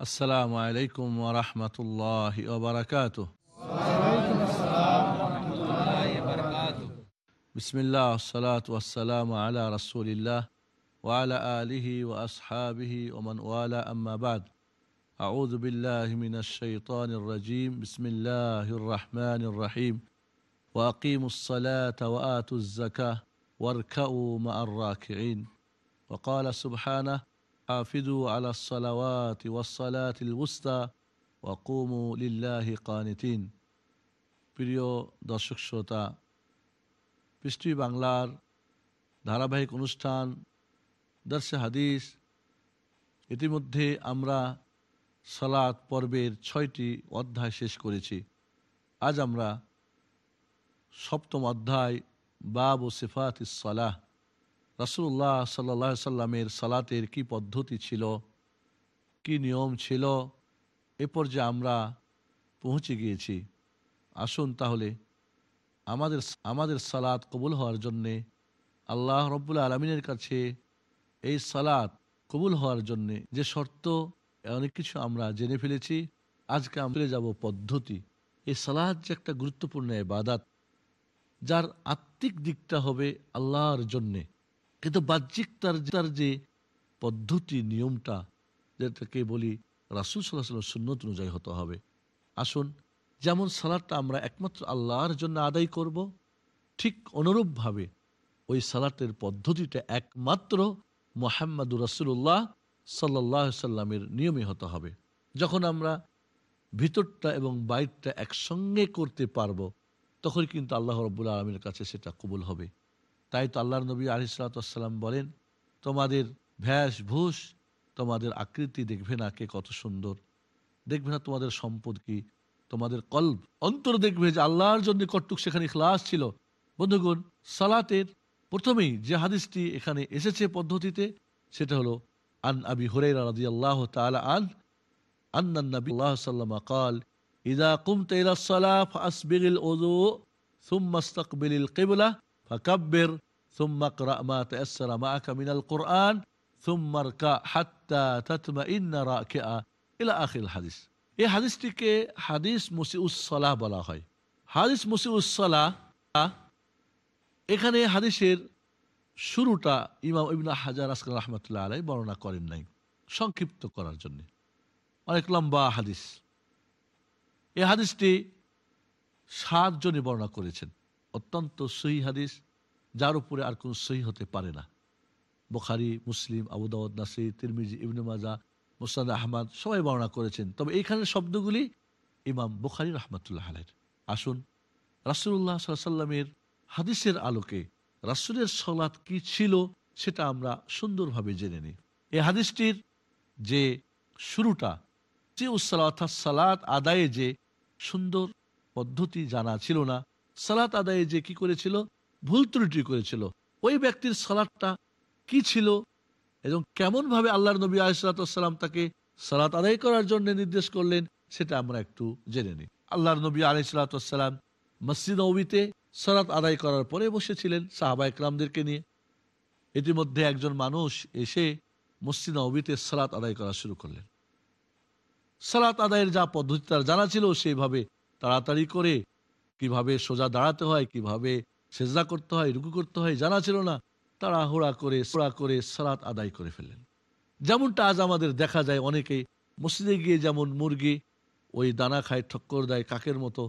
السلام عليكم ورحمة الله وبركاته. بسم الله والصلاة والسلام على رسول الله وعلى آله وأصحابه ومن والاه. أما بعد أعوذ بالله من الشيطان الرجيم. بسم الله الرحمن الرحيم. وأقيموا الصلاة وآتوا الزكاة واركعوا مع الراكعين. وقال سبحانه হাফিদু আলা সালাওয়াত ওয়াসালাতিল উস্তা ওয়াকুমু লিল্লাহি কানিতিন। প্রিয় দর্শক শ্রোতা পৃষ্টি বাংলার ধারাবাহিক অনুষ্ঠান দর্শে হাদিস, ইতিমধ্যে আমরা সালাত পর্বের ছয়টি অধ্যায় শেষ করেছি। আজ আমরা সপ্তম অধ্যায়, বাব ও সিফাত ইসলাহ রাসুল্লাহ সাল্লাহ সাল্লামের সালাতের কি পদ্ধতি ছিল? কি নিয়ম ছিল? এ পর্যায়ে আমরা পৌঁছে গিয়েছি। আসুন তাহলে আমাদের আমাদের সালাত কবুল হওয়ার জন্যে আল্লাহ রব্বুল আলমিনের কাছে এই সালাত কবুল হওয়ার জন্যে যে শর্ত অনেক কিছু আমরা জেনে ফেলেছি। আজকে আমরা যাব পদ্ধতি। এই সালাদ যে একটা গুরুত্বপূর্ণ বাদাত যার আত্মিক দিকটা হবে আল্লাহর জন্যে। কিন্তু বাহ্যিক তার তার যে পদ্ধতি, নিয়মটা, যেটাকে বলি রাসুল সাল্লাহ সুন্নত অনুযায়ী হতে হবে। আসুন, যেমন সালাদটা আমরা একমাত্র আল্লাহর জন্য আদায় করব, ঠিক অনুরূপভাবে ওই সালাতের পদ্ধতিটা একমাত্র মোহাম্মদুর রাসুল্লাহ সাল্লাহ সাল্লামের নিয়মে হতে হবে। যখন আমরা ভিতরটা এবং বাইরটা একসঙ্গে করতে পারব, তখন কিন্তু আল্লাহ রব্বুল আলমীর কাছে সেটা কবুল হবে। তাই তো আল্লাহর নবী আলিসাল্লাম বলেন তোমাদের ভ্যাস ভূষ তোমাদের আকৃতি দেখবে না কে কত সুন্দর দেখবে না তোমাদের সম্পদ কি তোমাদের কল্প অন্তর দেখবে যে আল্লাহর জন্য কটুক সেখানে ক্লাস ছিল বন্ধুগণ সালাতের প্রথমেই যে হাদিসটি এখানে এসেছে পদ্ধতিতে সেটা হলো আন আবি হুরাইরা রাদিয়াল্লাহু তাআলা আন আন্না নবী আল্লাহ সাল্লামা قال إذا قمت إلى الصلاة فأسبغ الوضوء ثم استقبل القبلة فكبر সুম্মাক রামা তেসরা মা কামিনাল কোরআন সুম্মার কা হাত্তা তাতমা ইন্না রা কেয়া ইলা আখিল হাদিস এই হাদিসটিকে হাদিস মুসিউসলাহ বলা হয়। হাদিস মুসিউসলাহ এখানে হাদিসের শুরুটা ইমাম ইবিন হাজার আসকাল রহমতুল্লাহ আলাই বর্ণনা করেন নাই, সংক্ষিপ্ত করার জন্য। অনেক লম্বা হাদিস। এ হাদিসটি সাতজনই বর্ণনা করেছেন। অত্যন্ত সহি হাদিস। যার উপরে আর কোন সহি হতে পারে না। বোখারি, মুসলিম আবুদাউদ নাসির তিরমিজি, ইবনে মাজা মুসাদ আহমদ সবাই বর্ণনা করেছেন। তবে এইখানের শব্দগুলি ইমাম বুখারি রহমতুল্লাহ আলের আসুন রাসুল্লাহ সাল্লামের হাদিসের আলোকে রাসুলের সলাৎ কি ছিল সেটা আমরা সুন্দরভাবে জেনে নিই। এই হাদিসটির যে শুরুটা যে অর্থাৎ সালাত আদায়ে যে সুন্দর পদ্ধতি জানা ছিল না, সালাত আদায়ে যে কি করেছিল? ভুল ত্রুটি করেছিল। ওই ব্যক্তির সালাদটা কি ছিল এবং কেমন ভাবে আল্লাহর নবী আলিসাল্লাম তাকে সালাত আদায় করার জন্য নির্দেশ করলেন, সেটা আমরা একটু জেনে নিই। আল্লাহর নবী আলিসাল্লাম মসজিদ নবীতে সালাত আদায় করার পরে বসেছিলেন সাহাবা ইকরামদেরকে নিয়ে। ইতিমধ্যে একজন মানুষ এসে মসজিদ নবীতে সালাত আদায় করা শুরু করলেন। সালাত আদায়ের যা পদ্ধতি তার জানা ছিল, সেইভাবে তাড়াতাড়ি করে কীভাবে সোজা দাঁড়াতে হয়, কীভাবে সেজদা করতে হয়, রুকু করতে হয়, জানা ছিল না। তাড়াহুড়া করে, সোড়া করে সালাত আদায় করে ফেললেন। যেমনটা আজ আমাদের দেখা যায় অনেকেই। মসজিদে গিয়ে যেমন মুরগি ওই দানা খায়, ঠক্কর দেয় কাকের মতো,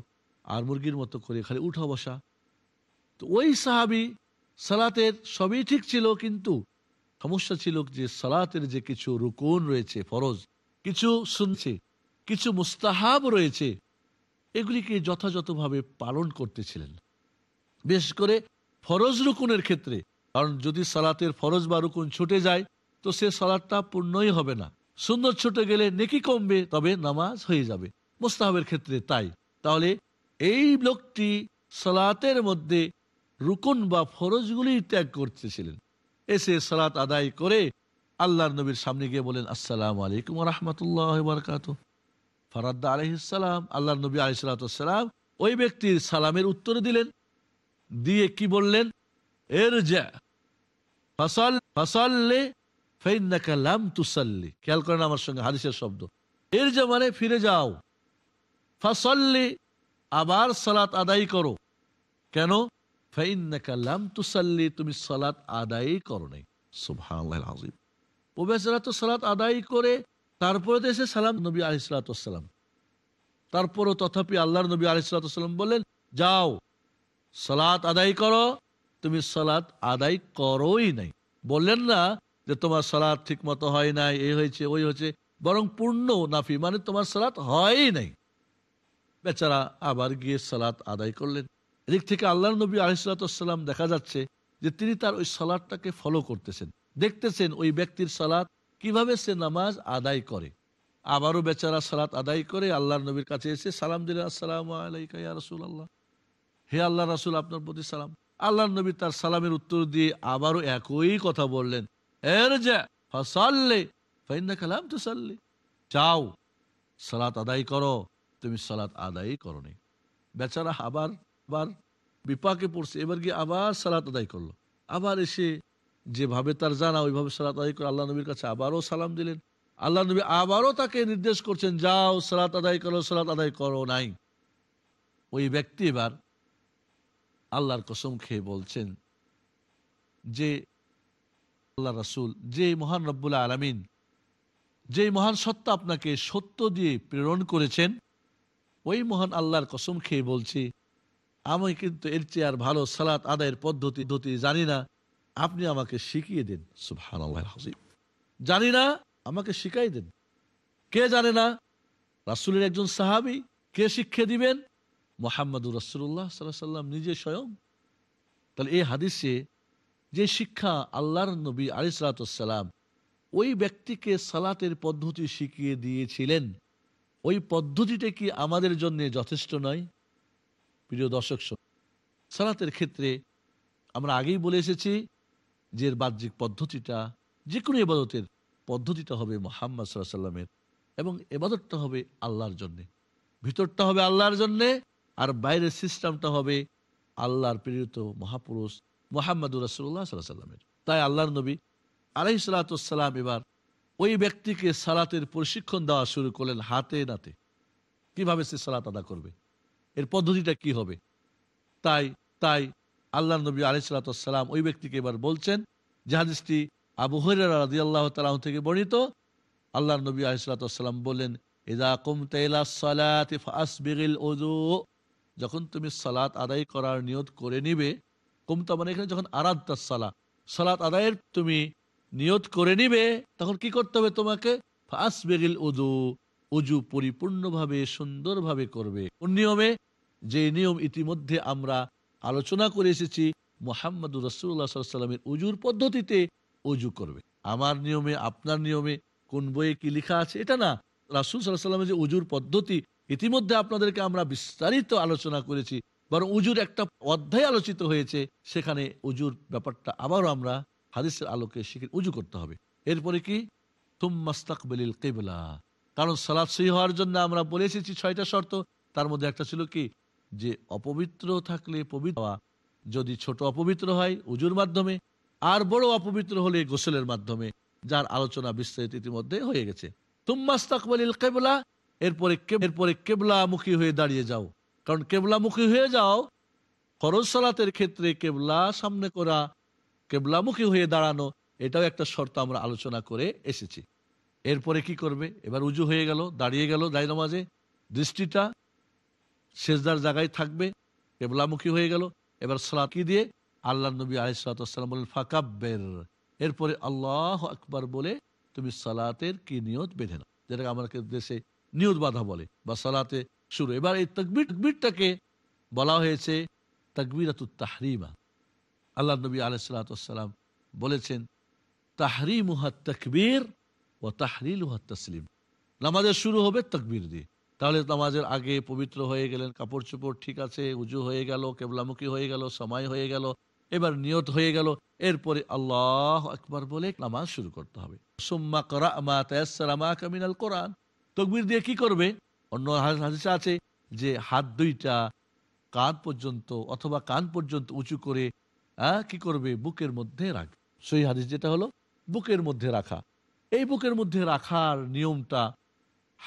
আর মুরগির মতো করে খালি উঠা বসা। তো ওই সাহাবি সালাতের সবই ঠিক ছিল, কিন্তু সমস্যা ছিল যে সালাতের যে কিছু রুকুন রয়েছে, ফরজ, কিছু শুনছে কিছু মুস্তাহাব রয়েছে, এগুলিকে যথাযথভাবে পালন করতেছিলেন বিশেষ করে ফরজ রুকুনের ক্ষেত্রে। কারণ যদি সালাতের ফরজ বা রুকুন ছুটে যায়, তো সে সালাদটা পূর্ণই হবে না। সুন্দর ছুটে গেলে নেকি কমবে, তবে নামাজ হয়ে যাবে। মোস্তাহাবের ক্ষেত্রে তাই। তাহলে এই লোকটি সালাতের মধ্যে রুকুন বা ফরজগুলি ত্যাগ করতেছিলেন। এসে সালাত আদায় করে আল্লাহর নবীর সামনে গিয়ে বলেন আসসালাম আলাইকুম রহমতুল্লাহ বারকাত ফরাদ্দা আলহিসাম আল্লাহ নবী আলিসাল্লাম ওই ব্যক্তির সালামের উত্তর দিলেন। দিয়ে কি বললেন? এর যা ফসল ফসল্লে তুসাল্লি। খেয়াল করেন আমার সঙ্গে হাদিসের শব্দ। এর যে মানে ফিরে যাও। ফাসল্লি, আবার সালাত আদায় করো। কেন? ফাইন্নাকা লাম তুসাল্লি, তুমি সালাত আদায় করো নাই। আযীম ও তো সালাত আদায় করে তারপরে তো এসে সালাম নবী আলাইসালাম তারপরও তথাপি আল্লাহর নবী আলাইসালাম বললেন, যাও। সালাত আদায় করো, তুমি সালাত আদায় করোই নাই। বললেন না যে তোমার সালাত ঠিক মতো হয় নাই, এই হয়েছে, ওই হয়েছে, বরং পূর্ণ নাফি মানে তোমার সালাত হয়ই নাই। বেচারা আবার গিয়ে সালাত আদায় করলেন। এদিক থেকে আল্লাহ নবী আলিসাল্লাম দেখা যাচ্ছে যে তিনি তার ওই সালাদটাকে ফলো করতেছেন। দেখতেছেন ওই ব্যক্তির সালাত কীভাবে সে নামাজ আদায় করে। আবারও বেচারা সালাত আদায় করে আল্লাহর নবীর কাছে এসে সালাম দিলেন, আসসালাম আলাইকা রসুল আল্লাহ হে আল্লাহ রাসুল, আপনার প্রতি সালাম। আল্লাহ নবী তার সালামের উত্তর দিয়ে আবারও একই কথা বললেন। এর যা ফাসাল্লে ফাইন্না কালাম তো সাল্লে যাও, সালাত আদায় করো, তুমি সালাত আদায় করো নি বেচারা আবার আবার বিপাকে পড়ছে, এবার গিয়ে আবার সালাত আদায় করল। আবার এসে যেভাবে তার জানা, ওইভাবে সালাত আদায় করে আল্লাহ নবীর কাছে আবারও সালাম দিলেন। আল্লাহ নবী আবারও তাকে নির্দেশ করছেন, যাও, সালাত আদায় করো, সালাত আদায় করো নাই। ওই ব্যক্তি এবার আল্লাহর কসম খেয়ে বলছেন যে, আল্লাহ রাসুল যে মহান রব্বুল্লাহ আলমিন যে মহান সত্তা আপনাকে সত্য দিয়ে প্রেরণ করেছেন, ওই মহান আল্লাহর কসম খেয়ে বলছি, আমি কিন্তু এর চেয়ে আর ভালো সালাত আদায়ের পদ্ধতি পদ্ধতি জানি না। আপনি আমাকে শিখিয়ে দিন। সুবহান জানি না, আমাকে শিখাই দেন। কে জানে না? রাসুলের একজন সাহাবি, কে শিক্ষা দিবেন? মোহাম্মদুর রসুল্লাহ সাল্লাহ সাল্লাম নিজে স্বয়ং। তাহলে এই হাদিসে যে শিক্ষা আল্লাহর নবী আলিসালাম ওই ব্যক্তিকে সালাতের পদ্ধতি শিখিয়ে দিয়েছিলেন, ওই পদ্ধতিটা কি আমাদের জন্য যথেষ্ট নয়? প্রিয় দর্শক সালাতের ক্ষেত্রে আমরা আগেই বলে এসেছি যে বাহ্যিক পদ্ধতিটা যে কোনো এবাদতের পদ্ধতিটা হবে মোহাম্মদ সাল্লাহ সাল্লামের এবং এবাদতটা হবে আল্লাহর জন্যে। ভিতরটা হবে আল্লাহর জন্যে আর বাইরের সিস্টেমটা হবে আল্লাহর প্রেরিত মহাপুরুষ মোহাম্মদুর রাসুল্লাহ সাল্লাহ সাল্লামের তাই আল্লাহর নবী আলাই সালাতাম এবার ওই ব্যক্তিকে সালাতের প্রশিক্ষণ দেওয়া শুরু করলেন হাতে নাতে। কীভাবে সে সালাত আদা করবে? এর পদ্ধতিটা কি হবে? তাই তাই আল্লাহ নবী আলাই সালাতাম ওই ব্যক্তিকে এবার বলছেন জাহাদিসটি আবু হরাদি আল্লাহ তালাহ থেকে বর্ণিত। আল্লাহ নবী আলিসাল্লাম বললেন এদা কুমতেলা সালাত যখন তুমি সালাত আদায় করার নিয়ত করে নিবে, কুমতা মানে এখানে যখন আরাধ সালা সালাত আদায়ের তুমি নিয়ত করে নিবে, তখন কি করতে হবে তোমাকে? ফাস বেগিল উজু উজু পরিপূর্ণভাবে, সুন্দরভাবে করবে। নিয়মে? যে নিয়ম ইতিমধ্যে আমরা আলোচনা করে এসেছি, মোহাম্মদুর রসুল্লাহ সাল্লামের উজুর পদ্ধতিতে উজু করবে। আমার নিয়মে, আপনার নিয়মে কোন বইয়ে কি লেখা আছে? এটা না। রাসুল সাল্লাহ সাল্লামের যে উজুর পদ্ধতি ইতিমধ্যে আপনাদেরকে আমরা বিস্তারিত আলোচনা করেছি, বরং উজুর একটা অধ্যায় আলোচিত হয়েছে, সেখানে উজুর ব্যাপারটা আবারও আমরা হাদিসের আলোকে শিখে উজু করতে হবে। এরপরে কি? কেবলা। কারণ সালাদ সহি হওয়ার জন্য আমরা বলে এসেছি ছয়টা শর্ত। তার মধ্যে একটা ছিল কি? যে অপবিত্র থাকলে পবিত্র যদি ছোট অপবিত্র হয় উজুর মাধ্যমে, আর বড় অপবিত্র হলে গোসলের মাধ্যমে, যার আলোচনা বিস্তারিত ইতিমধ্যে হয়ে গেছে। তুমাস্তাকবিল কেবলা এরপরে এরপরে কেবলামুখী হয়ে দাঁড়িয়ে যাও। কারণ কেবলামুখী হয়ে যাও, ফরজ সালাতের ক্ষেত্রে কেবলা সামনে করা, কেবলামুখী হয়ে দাঁড়ানো, এটাও একটা শর্ত আমরা আলোচনা করে এসেছি। এরপরে কি করবে? এবার উজু হয়ে গেল, দাঁড়িয়ে গেল দায় নামাজে। দৃষ্টিটা শেষদার জায়গায় থাকবে, কেবলামুখী হয়ে গেল। এবার সালাত কি দিয়ে? আল্লাহ নবী আলিসাল্লাম বলেন ফাকাব্বের। এরপরে আল্লাহ আকবার বলে, তুমি সালাতের কি নিয়ত বেঁধে নাও। যেটাকে আমাদের দেশে নিয়ত বাধা বলে বা সালাতে শুরু। এবার এই তকবির, তকবিরটাকে বলা হয়েছে তকবিরাতুত তাহরিমা। আল্লাহ নবী আলাইসালাম বলেছেন, তাহরিমুহা তকবীর ও তাহরিল তসলিম। নামাজের শুরু হবে তকবির দিয়ে। তাহলে নামাজের আগে পবিত্র হয়ে গেলেন কাপড় চোপড় ঠিক আছে, উজু হয়ে গেল, কেবলামুখী হয়ে গেল, সময় হয়ে গেল, এবার নিয়ত হয়ে গেল, এরপরে আল্লাহ একবার বলে নামাজ শুরু করতে হবে। সুম্মা করা মা তায়াসসালামা কামিনাল কোরআন। তকবির দিয়ে কি করবে? অন্য হাদিসে আছে যে হাত দুইটা কান পর্যন্ত অথবা কান পর্যন্ত উঁচু করে কি করবে? বুকের মধ্যে রাখবে। সেই হাদিস যেটা হলো, বুকের মধ্যে রাখা। এই বুকের মধ্যে রাখার নিয়মটা,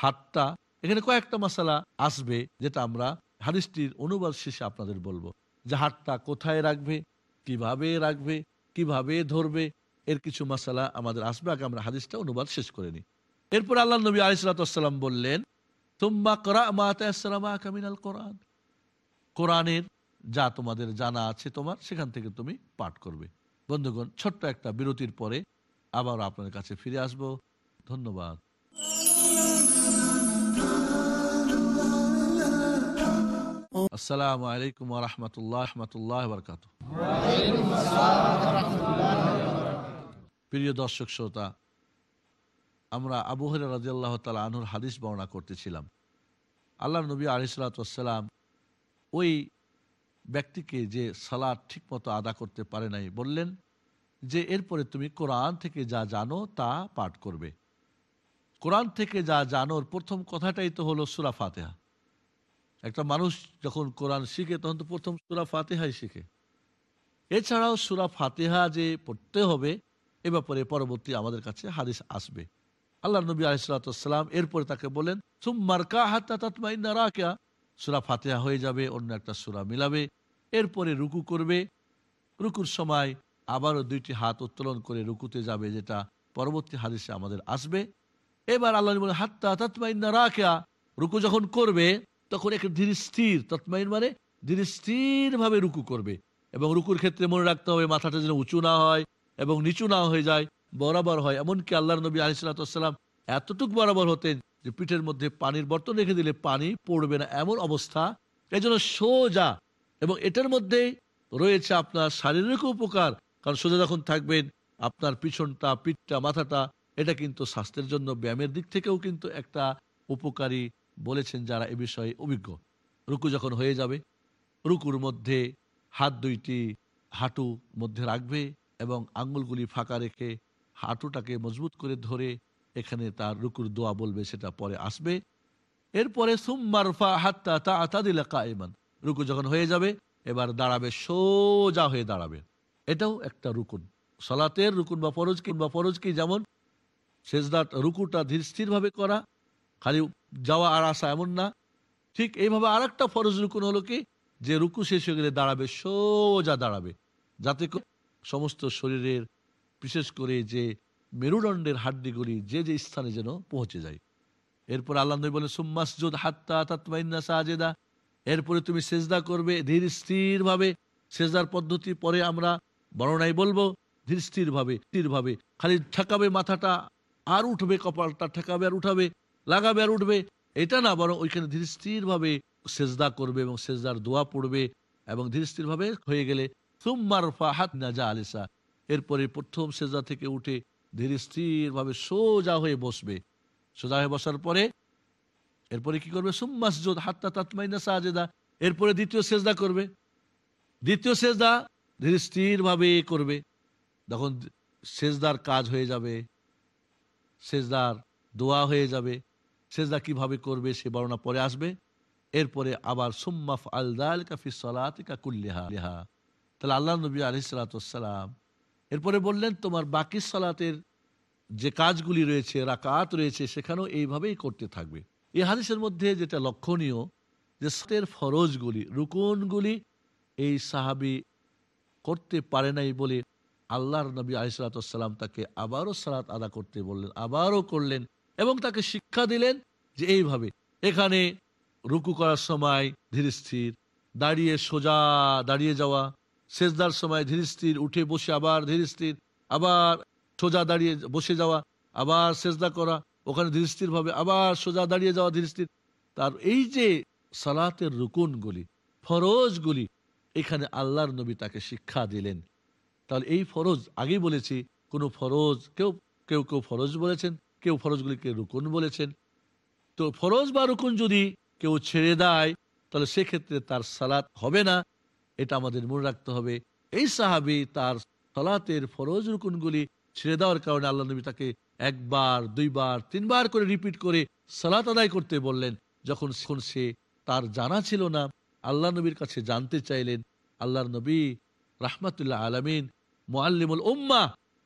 হাতটা, এখানে কয়েকটা মশালা আসবে যেটা আমরা হাদিসটির অনুবাদ শেষে আপনাদের বলব। যে হাতটা কোথায় রাখবে? কীভাবে রাখবে? কীভাবে ধরবে? এর কিছু মশালা আমাদের আসবে। আগে আমরা হাদিসটা অনুবাদ শেষ করে নিই। এরপর আল্লাহ নবী আলিসাল্লাম বললেন তুম্বা করা কোরআন। কোরআনের যা তোমাদের জানা আছে তোমার, সেখান থেকে তুমি পাঠ করবে। বন্ধুগণ, ছোট্ট একটা বিরতির পরে আবার আপনার কাছে ফিরে আসব। ধন্যবাদ। আসসালামু আলাইকুম রহমতুল্লাহ রহমতুল্লাহ বরকাত প্রিয় দর্শক, শ্রোতা আমরা আবুহর রাজিয়াল্লাহ তালা আনহুর হাদিস বর্ণনা করতেছিলাম। আল্লাহ নবী আলিসাল্লাম ওই ব্যক্তিকে যে সালাদ ঠিকমতো আদা করতে পারে নাই বললেন যে, এরপরে তুমি কোরআন থেকে যা জানো তা পাঠ করবে। কোরআন থেকে যা জানোর প্রথম কথাটাই তো হলো সুরা ফাতেহা। একটা মানুষ যখন কোরআন শিখে তখন তো প্রথম সুরা ফাতেহাই শিখে। এছাড়াও সুরা ফাতেহা যে পড়তে হবে, এ ব্যাপারে পরবর্তী আমাদের কাছে হাদিস আসবে। আল্লাহ নবী আলিসাল্লাম এরপরে তাকে বলেন সুম্মার কা হাত্তা সুরা ফাতেহা হয়ে যাবে, অন্য একটা সুরা মিলাবে। এরপরে রুকু করবে। রুকুর সময় আবারও দুইটি হাত উত্তোলন করে রুকুতে যাবে, যেটা পরবর্তী হাদিসে আমাদের আসবে। এবার আল্লাহ বলে হাত্তা তাতমাইন্না রাখিয়া রুকু যখন করবে, তখন এক ধীর স্থির তৎমাইন মানে ধীর স্থির ভাবে রুকু করবে। এবং রুকুর ক্ষেত্রে মনে রাখতে হবে, মাথাটা যেন উঁচু না হয় এবং নিচু না হয়ে যায়। বরাবর হয়। এমনকি আল্লাহ নবী আলিসাল্লাম এতটুক বরাবর হতেন যে পিঠের মধ্যে পানির বর্তন রেখে দিলে পানি পড়বে না এমন অবস্থা। এই জন্য সোজা এবং এটার মধ্যে রয়েছে আপনার শারীরিক উপকার। কারণ সোজা যখন থাকবেন, আপনার পিছনটা, পিঠটা, মাথাটা, এটা কিন্তু স্বাস্থ্যের জন্য, ব্যায়ামের দিক থেকেও কিন্তু একটা উপকারী বলেছেন যারা এ বিষয়ে অভিজ্ঞ। রুকু যখন হয়ে যাবে, রুকুর মধ্যে হাত দুইটি হাঁটু মধ্যে রাখবে এবং আঙ্গুলগুলি ফাঁকা রেখে হাঁটুটাকে মজবুত করে ধরে এখানে তার রুকুর দোয়া বলবে, সেটা পরে আসবে। এরপরে সুম্মারফা হাত্তা তা আতা দিলা কায়মান রুকু যখন হয়ে যাবে, এবার দাঁড়াবে, সোজা হয়ে দাঁড়াবে। এটাও একটা রুকুন। সলাতের রুকুন বা ফরজ কি, বা ফরজ কি যেমন শেষদার রুকুটা ধীর স্থির ভাবে করা, খালি যাওয়া আর আসা এমন না। ঠিক এইভাবে আর একটা ফরজ রুকুন হলো কি, যে রুকু শেষ হয়ে গেলে দাঁড়াবে, সোজা দাঁড়াবে। যাতে সমস্ত শরীরের বিশেষ করে যে মেরুদণ্ডের হাড্ডিগুলি যে যে স্থানে যেন পৌঁছে যায়। এরপর আল্লাহ নবী বলে সুম্মাসজুদ হাত্তা তাতমাইন্না সাজেদা। এরপরে তুমি সেজদা করবে ধীর স্থির ভাবে সেজদার পদ্ধতি পরে আমরা বর্ণনায় বলব, ধীর স্থির ভাবে স্থির ভাবে খালি ঠেকাবে মাথাটা আর উঠবে, কপালটা ঠেকাবে আর উঠাবে, লাগাবে আর উঠবে। এটা না, বরং ওইখানে ধীর স্থির ভাবে সেজদা করবে এবং সেজদার দোয়া পড়বে এবং ধীর স্থির ভাবে হয়ে গেলে সুম্মার হাত নাজা আলিসা। এরপরে প্রথম সেজদা থেকে উঠে ধীর স্থির ভাবে সোজা হয়ে বসবে। সোজা হয়ে বসার পরে, এরপরে কি করবে? সুম্মাসজুদ হাত্তা তাতমাইনা সাজেদা। এরপরে দ্বিতীয় সেজদা করবে। দ্বিতীয় সেজদা ধীর স্থির ভাবে করবে। তখন সেজদার কাজ হয়ে যাবে। সেজদার দোয়া হয়ে যাবে। সেজদা কীভাবে করবে সে বর্ণনা পরে আসবে। এরপরে আবার সুম্মাফ আলদাল কাফি কুল্লিহা। লিহা তাহলে আল্লাহ নবী আলি সালাতাম এরপরে বললেন, তোমার বাকি সালাতের যে কাজগুলি রয়েছে, রাকাত রয়েছে, সেখানেও এইভাবেই করতে থাকবে। এই হাদিসের মধ্যে যেটা লক্ষণীয়, যে সাতের ফরজগুলি, রুকুনগুলি এই সাহাবি করতে পারে নাই বলে আল্লাহর নবী আলিসাল্লাম তাকে আবারও সালাত আদা করতে বললেন, আবারও করলেন এবং তাকে শিক্ষা দিলেন যে এইভাবে, এখানে রুকু করার সময় ধীর স্থির দাঁড়িয়ে সোজা দাঁড়িয়ে যাওয়া সেজদার সময় ধীর স্থির উঠে বসে আবার ধীর স্থির আবার সোজা দাঁড়িয়ে বসে যাওয়া, আবার সেজদা করা, ওখানে ধীর স্থির ভাবে আবার সোজা দাঁড়িয়ে যাওয়া ধীর স্থির তার এই যে সালাতের রুকুনগুলি ফরজগুলি এখানে আল্লাহর নবী তাকে শিক্ষা দিলেন। তাহলে এই ফরজ, আগেই বলেছি, কোনো ফরজ, কেউ কেউ কেউ ফরজ বলেছেন, কেউ ফরজগুলিকে রুকুন বলেছেন। তো ফরজ বা রুকুন যদি কেউ ছেড়ে দেয়, তাহলে সেক্ষেত্রে তার সালাত হবে না। এটা আমাদের মনে রাখতে হবে। এই সাহাবি তার সালাতের ফরজ রুকুনগুলি ছেড়ে দেওয়ার কারণে আল্লাহ নবী তাকে একবার, দুইবার, তিনবার করে রিপিট করে সালাত আদায় করতে বললেন। যখন সে তার জানা ছিল না, আল্লাহ নবীর কাছে জানতে চাইলেন আল্লাহর নবী রাহমাতুল্লাহ আলমিন মোয়াল্লিমুল উম্মা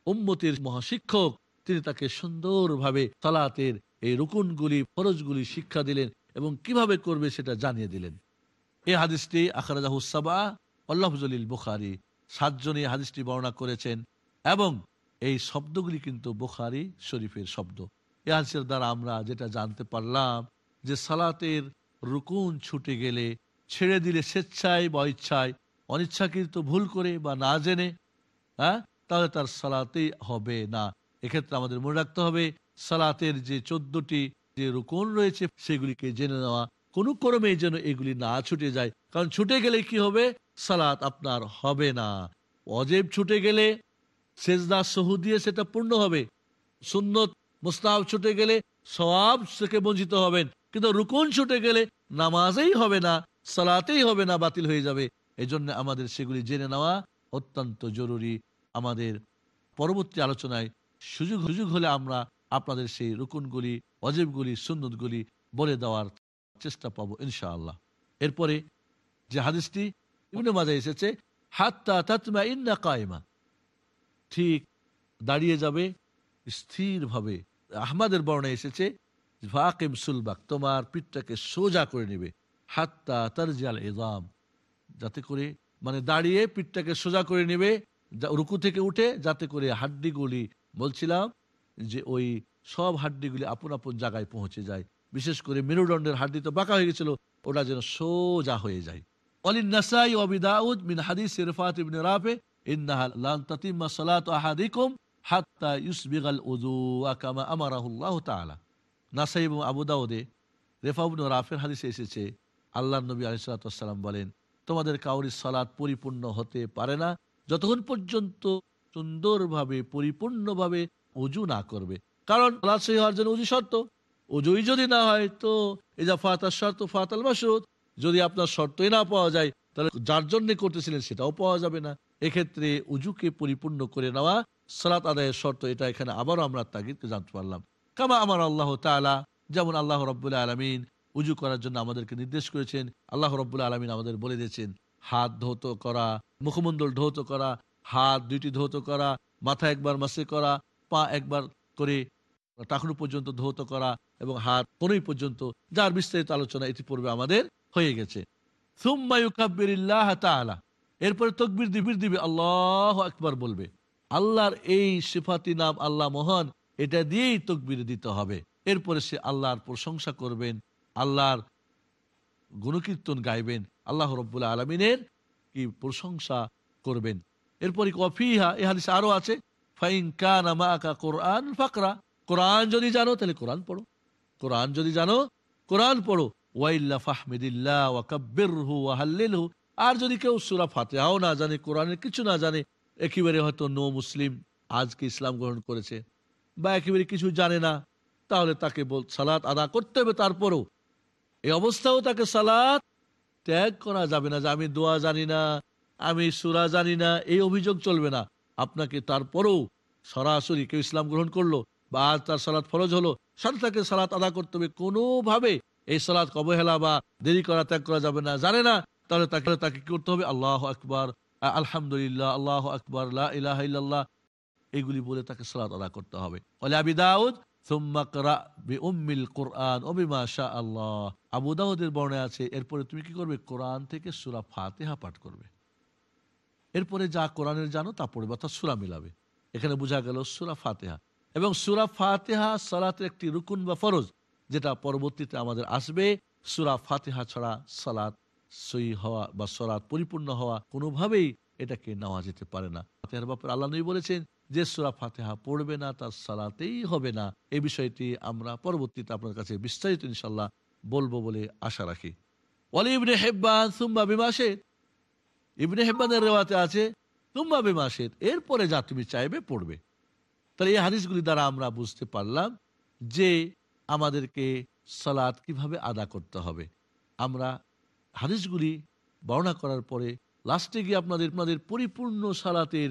উম্মতির মহাশিক্ষক, তিনি তাকে সুন্দরভাবে সালাতের এই রুকুনগুলি, ফরজগুলি শিক্ষা দিলেন এবং কীভাবে করবে সেটা জানিয়ে দিলেন। এই হাদিসটি আখরাজাহুসাবা আল্লাহজলিল বুখারি সাতজন এই হাদিসটি বর্ণনা করেছেন এবং এই শব্দগুলি কিন্তু বুখারি শরীফের শব্দ। এই হাদিসের দ্বারা আমরা যেটা জানতে পারলাম যে সালাতের রুকুন ছুটে গেলে, ছেড়ে দিলে স্বেচ্ছায় বা ইচ্ছায় অনিচ্ছাকৃত ভুল করে বা না জেনে হ্যাঁ তাহলে তার সালাতেই হবে না। এক্ষেত্রে আমাদের মনে রাখতে হবে, সালাতের যে চোদ্দটি যে রুকুন রয়েছে, সেগুলিকে জেনে নেওয়া কোনো ক্রমে যেন এগুলি না ছুটে যায়। কারণ ছুটে গেলে কি হবে? সালাত আপনার হবে না। অজেব ছুটে গেলে সেজদা সহু দিয়ে সেটা পূর্ণ হবে। সুন্নত মুস্তাব ছুটে গেলে সবাব থেকে বঞ্চিত হবেন। কিন্তু রুকুন ছুটে গেলে নামাজেই হবে না, সালাতেই হবে না, বাতিল হয়ে যাবে। এই জন্য আমাদের সেগুলি জেনে নেওয়া অত্যন্ত জরুরি। আমাদের পরবর্তী আলোচনায় সুযোগ সুযোগ হলে আমরা আপনাদের সেই রুকুনগুলি, অজেবগুলি, সুন্নতগুলি বলে দেওয়ার চেষ্টা পাবো ইনশাআল্লাহ। এরপরে যে হাদিসটি ইবনে মাঝে এসেছে, হাত্তা তাতমা ইন্না কায়মা। ঠিক দাঁড়িয়ে যাবে, স্থিরভাবে। আহমাদের বর্ণে এসেছে ফাকিম সুলবাক, তোমার পিঠটাকে সোজা করে নেবে। হাত্তা তারজাল এদাম যাতে করে মানে দাঁড়িয়ে পিঠটাকে সোজা করে নেবে রুকু থেকে উঠে যাতে করে হাড্ডিগুলি বলছিলাম যে ওই সব হাড্ডিগুলি আপন আপন জায়গায় পৌঁছে যায়। বিশেষ করে মেরুদণ্ডের হাড্ডি তো বাঁকা হয়ে গেছিল, ওটা যেন সোজা হয়ে যায়। অলিন নাসাই ওয়াবি দাউদ মিন হাদিস ইরফাত ইবনে রাফে ইন্নাহা লান তাতিম্মা সালাতু আহাদিকুম হাত্তা ইউসবিগাল উযু কামা আমারাহুল্লাহ তাআলা নাসাই এবং আবু দাউদে রেফা ইবনে রাফের হাদিসে এসেছে, আল্লাহর নবী আলাইহিস ওয়াসসালাম বলেন, তোমাদের কাউরির সালাত পরিপূর্ণ হতে পারে না, যতক্ষণ পর্যন্ত সুন্দরভাবে, পরিপূর্ণভাবে অজু না করবে। কারণ সালাত সহি হওয়ার জন্য অজু শর্ত। অজুই যদি না হয় তো যা ফাতার শর্ত ফাতাল মাসুদ যদি আপনার শর্তই না পাওয়া যায়, তাহলে যার জন্য করতেছিলেন সেটাও পাওয়া যাবে না। এক্ষেত্রে উজুকে পরিপূর্ণ করে নেওয়া সালাত আদায়ের শর্ত, এটা এখানে আবারও আমরা তাগিদকে জানতে পারলাম। কামা আমার আল্লাহ তাআলা, যেমন আল্লাহ রব্বুল্লাহ আলমিন উজু করার জন্য আমাদেরকে নির্দেশ করেছেন, আল্লাহ রব্বুল্লাহ আলমিন আমাদের বলে দিয়েছেন, হাত ধৌত করা, মুখমণ্ডল ধৌত করা, হাত দুইটি ধৌত করা, মাথা একবার মাসে করা, পা একবার করে টাকনু পর্যন্ত ধৌত করা এবং হাত কোনই পর্যন্ত, যার বিস্তারিত আলোচনা ইতিপূর্বে আমাদের হয়ে গেছে। এরপরে তকবির দিবির দিবে। আল্লাহ একবার বলবে। আল্লাহর এই সিফাতি নাম আল্লাহ মহান, এটা দিয়েই তকবির দিতে হবে। এরপরে সে আল্লাহর প্রশংসা করবেন, আল্লাহর গুণকীর্তন গাইবেন, আল্লাহ রব্বুল আলমিনের কি প্রশংসা করবেন। এরপরে কফিহা এ হাদিস আরও আছে, ফাইন কান কোরআন ফাকরা। কোরআন যদি জানো, তাহলে কোরআন পড়ো। কোরআন যদি জানো, কোরআন পড়ো। ওয়াইল্লা ওয়াহাল্লিলহু। আর যদি কেউ সূরা ফাতিহাও না জানে, কোরআনের কিছু না জানে, একেবারে হয়তো নো মুসলিম আজকে ইসলাম গ্রহণ করেছে বা একেবারে কিছু জানে না, তাহলে তাকে বল, সালাত আদা করতে হবে। তারপরও এই অবস্থাও তাকে সালাত ত্যাগ করা যাবে না যে আমি দোয়া জানি না, আমি সুরা জানি না, এই অভিযোগ চলবে না। আপনাকে তারপরেও সরাসরি কেউ ইসলাম গ্রহণ করল বা আজ তার সালাত ফরজ হলো, সাথে তাকে সালাত আদা করতে হবে। কোনোভাবে এই সালাত কবহেলা বা দেরি করা, ত্যাগ করা যাবে না, জানে না, তাহলে তাকে তাকে করতে হবে? আল্লাহ আকবার আলহামদুলিল্লাহ, আল্লাহ আকবর ইলাহ এইগুলি বলে তাকে সালাত আদা করতে হবে। আবি দাউদ এরপরে তুমি কি করবে? কোরআন থেকে সুরা ফাতেহা পাঠ করবে। এরপরে যা জানো, তা সুরা মিলাবে। এখানে বোঝা গেল সুরা ফাতেহা। এবং সুরা ফাতেহা সালাতের একটি রুকুন বা ফরজ যেটা পরবর্তীতে আমাদের আসবে। সুরা ফাতেহা ছাড়া সালাত সই হওয়া বা সলাৎ পরিপূর্ণ হওয়া কোনোভাবেই এটাকে নেওয়া যেতে পারে না। ফাতেহার ব্যাপারে আল্লাহ নবী বলেছেন যে সুরা ফাতেহা পড়বে না, তার সালাতেই হবে না। এই বিষয়টি আমরা পরবর্তীতে আপনার কাছে বিস্তারিত ইনশাল্লাহ বলব বলে আশা রাখি। ওয়ালি ইবনে হেব্বান, সুম্মা বিমাসেদ ইবনে হেব্বানের রেওয়াতে আছে তুম্বা বিমাসেদ এরপরে যা তুমি চাইবে পড়বে। তাহলে এই হাদিসগুলি দ্বারা আমরা বুঝতে পারলাম যে আমাদেরকে সালাদ কীভাবে আদা করতে হবে? আমরা হাদিসগুলি বর্ণনা করার পরে লাস্টে গিয়ে আপনাদের আপনাদের পরিপূর্ণ সালাতের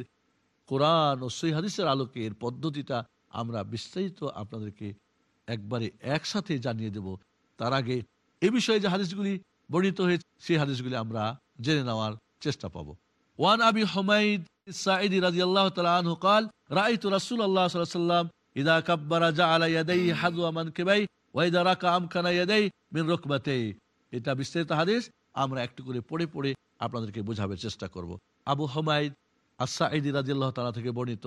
কোরআন ও সই হাদিসের আলোকের পদ্ধতিটা আমরা বিস্তারিত আপনাদেরকে একবারে একসাথে জানিয়ে দেব। তার আগে এ বিষয়ে যে হাদিসগুলি বর্ণিত হয়েছে, সেই হাদিসগুলি আমরা জেনে নেওয়ার চেষ্টা পাব। ওয়ান আবি হমাইদ সাঈদ রাজি আল্লাহ তালা আনহু কাল রাইত রাসুল আল্লাহ সাল্লাম ইদা কাব্বারা জাআলা ইয়াদাইহি হাযওয়া মানকিবাই ওয়া ইদা রাকা আমকানা ইয়াদাই মিন রুকবাতাই। এটা বিস্তারিত হাদিস, আমরা একটু করে পড়ে পড়ে আপনাদেরকে বোঝাবার চেষ্টা করব। আবু হুমায়দ আসাঈদি রাদিয়াল্লাহু তাআলা থেকে বর্ণিত।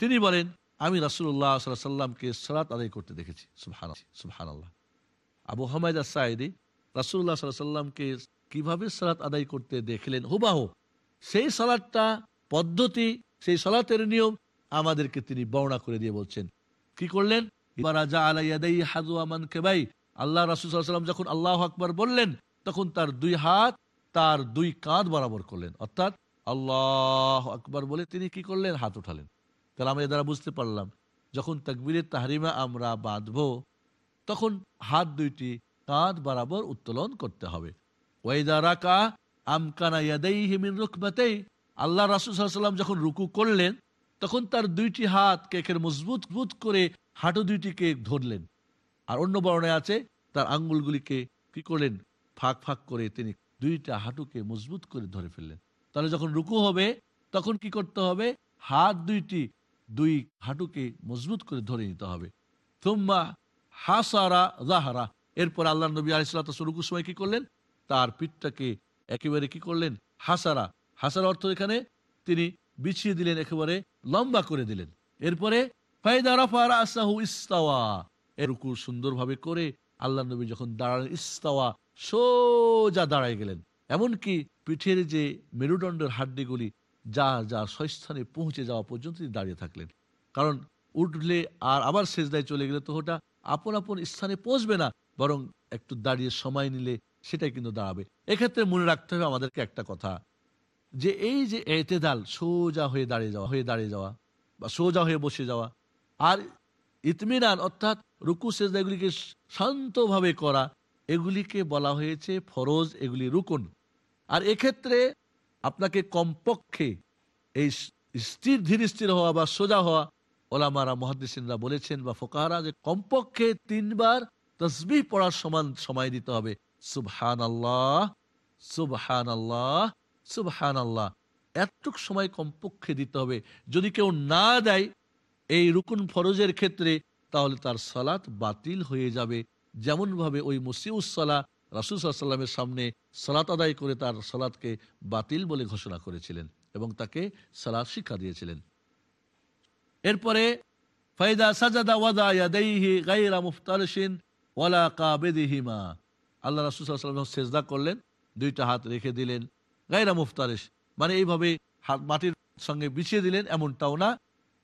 তিনি বলেন, আমি আলাইহি সাল্লামকে সালাত আদায় করতে দেখেছি। সুবহানাল্লাহ সুবহানাল্লাহ। আবু হুমায়দ আসাঈদি আলাইহি সাল্লামকে কীভাবে সালাত আদায় করতে দেখলেন? হুবাহু, সেই সালাদটা পদ্ধতি, সেই সালাতের নিয়ম আমাদেরকে তিনি বর্ণনা করে দিয়ে বলছেন। কি করলেন? আল্লাহ রাসুসাল্লাম যখন আল্লাহ আকবর বললেন, তখন তার দুই হাত, তার দুই কাঁধ বরাবর করলেন। অর্থাৎ আল্লাহ আকবর বলে তিনি কি করলেন? হাত উঠালেন। তাহলে আমরা দ্বারা বুঝতে পারলাম, যখন তাকবীরের তাহারিমা আমরা বাঁধব, তখন হাত দুইটি কাঁধ বরাবর উত্তোলন করতে হবে। ওয়াইদা রাকা আমকানা ইয়াদাইহি মিন রুকবাতাই আল্লাহ রাসূল সাল্লাল্লাহু যখন রুকু করলেন তখন তার দুইটি হাত কেকের মজবুত বুত করে হাঁটু দুইটিকে ধরলেন। আর অন্য বর্ণায় আছে, তার আঙ্গুলগুলিকে কি করলেন? ফাঁক ফাঁক করে তিনি দুইটা হাঁটুকে মজবুত করে ধরে ফেললেন। তাহলে যখন রুকু হবে, তখন কি করতে হবে? হাত দুইটি, দুই হাঁটুকে মজবুত করে ধরে নিতে হবে। তুম্মা হাসারা জাহারা। এরপর আল্লাহ নবী আলিসাল্লাত রুকুর সময় কি করলেন? তার পিঠটাকে একেবারে কি করলেন? হাসারা। হাসার অর্থ এখানে, তিনি বিছিয়ে দিলেন একেবারে লম্বা করে দিলেন। এরপরে ফায়দা রফা সুন্দরভাবে করে আল্লাহ নবী যখন দাঁড়ালেন, ইস্তাওয়া সোজা দাঁড়ায় গেলেন। এমনকি পিঠের যে মেরুদণ্ডের হাড্ডিগুলি যা যা স্বস্থানে পৌঁছে যাওয়া পর্যন্ত দাঁড়িয়ে থাকলেন। কারণ উঠলে আর আবার শেষদায় চলে গেলে তো ওটা আপন আপন স্থানে পৌঁছবে না, বরং একটু দাঁড়িয়ে সময় নিলে সেটাই কিন্তু দাঁড়াবে। এক্ষেত্রে মনে রাখতে হবে আমাদেরকে একটা কথা। যে এই যে এতেদাল, সোজা হয়ে দাঁড়িয়ে যাওয়া, হয়ে দাঁড়িয়ে যাওয়া, বা সোজা হয়ে বসে যাওয়া, আর ইতমিনান অর্থাৎ রুকু সেজদা এগুলিকে শান্তভাবে করা, এগুলিকে বলা হয়েছে ফরজ, এগুলি রুকুন। আর এক্ষেত্রে আপনাকে কমপক্ষে এই স্থির, ধীর স্থির হওয়া বা সোজা হওয়া ওলামারা মহাদিসিনরা বলেছেন বা ফোকাহারা যে কমপক্ষে তিনবার তসবি পড়ার সমান সময় দিতে হবে। সুবহান আল্লাহ সুবহান আল্লাহ সুবহান আল্লাহ এতটুক সময় কমপক্ষে দিতে হবে। যদি কেউ না দেয় এই রুকুন ফরজের ক্ষেত্রে, তাহলে তার সালাত বাতিল হয়ে যাবে। যেমনভাবে ওই মুসিউসাল্লাহ রাসুসাল্লামের সামনে সালাত আদায় করে তার সালাতকে বাতিল বলে ঘোষণা করেছিলেন এবং তাকে সালাত শিক্ষা দিয়েছিলেন। এরপরে ওয়াদা আল্লাহ রাসুসাল্লাম সেজদা করলেন, দুইটা হাত রেখে দিলেন। গায়রা মুফতারিশ মানে এইভাবে হাত মাটির সঙ্গে বিছিয়ে দিলেন, এমনটাও না।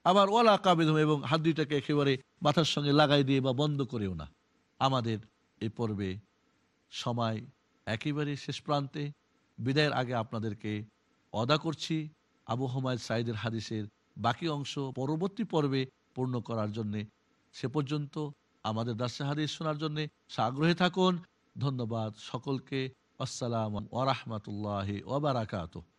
আবার ওয়ালা কাবেদ এবং হাত দুইটাকে একেবারে মাথার সঙ্গে লাগাই দিয়ে বা বন্ধ করেও না। আমাদের এই পর্বে সময় একেবারে শেষ প্রান্তে বিদায়ের আগে আপনাদেরকে অদা করছি, আবু হুমায়দ সাইদের হাদিসের বাকি অংশ পরবর্তী পর্বে পূর্ণ করার জন্যে। সে পর্যন্ত আমাদের দাসে হাদিস শোনার জন্যে আগ্রহে থাকুন। ধন্যবাদ সকলকে। والسلام ورحمة الله وبركاته.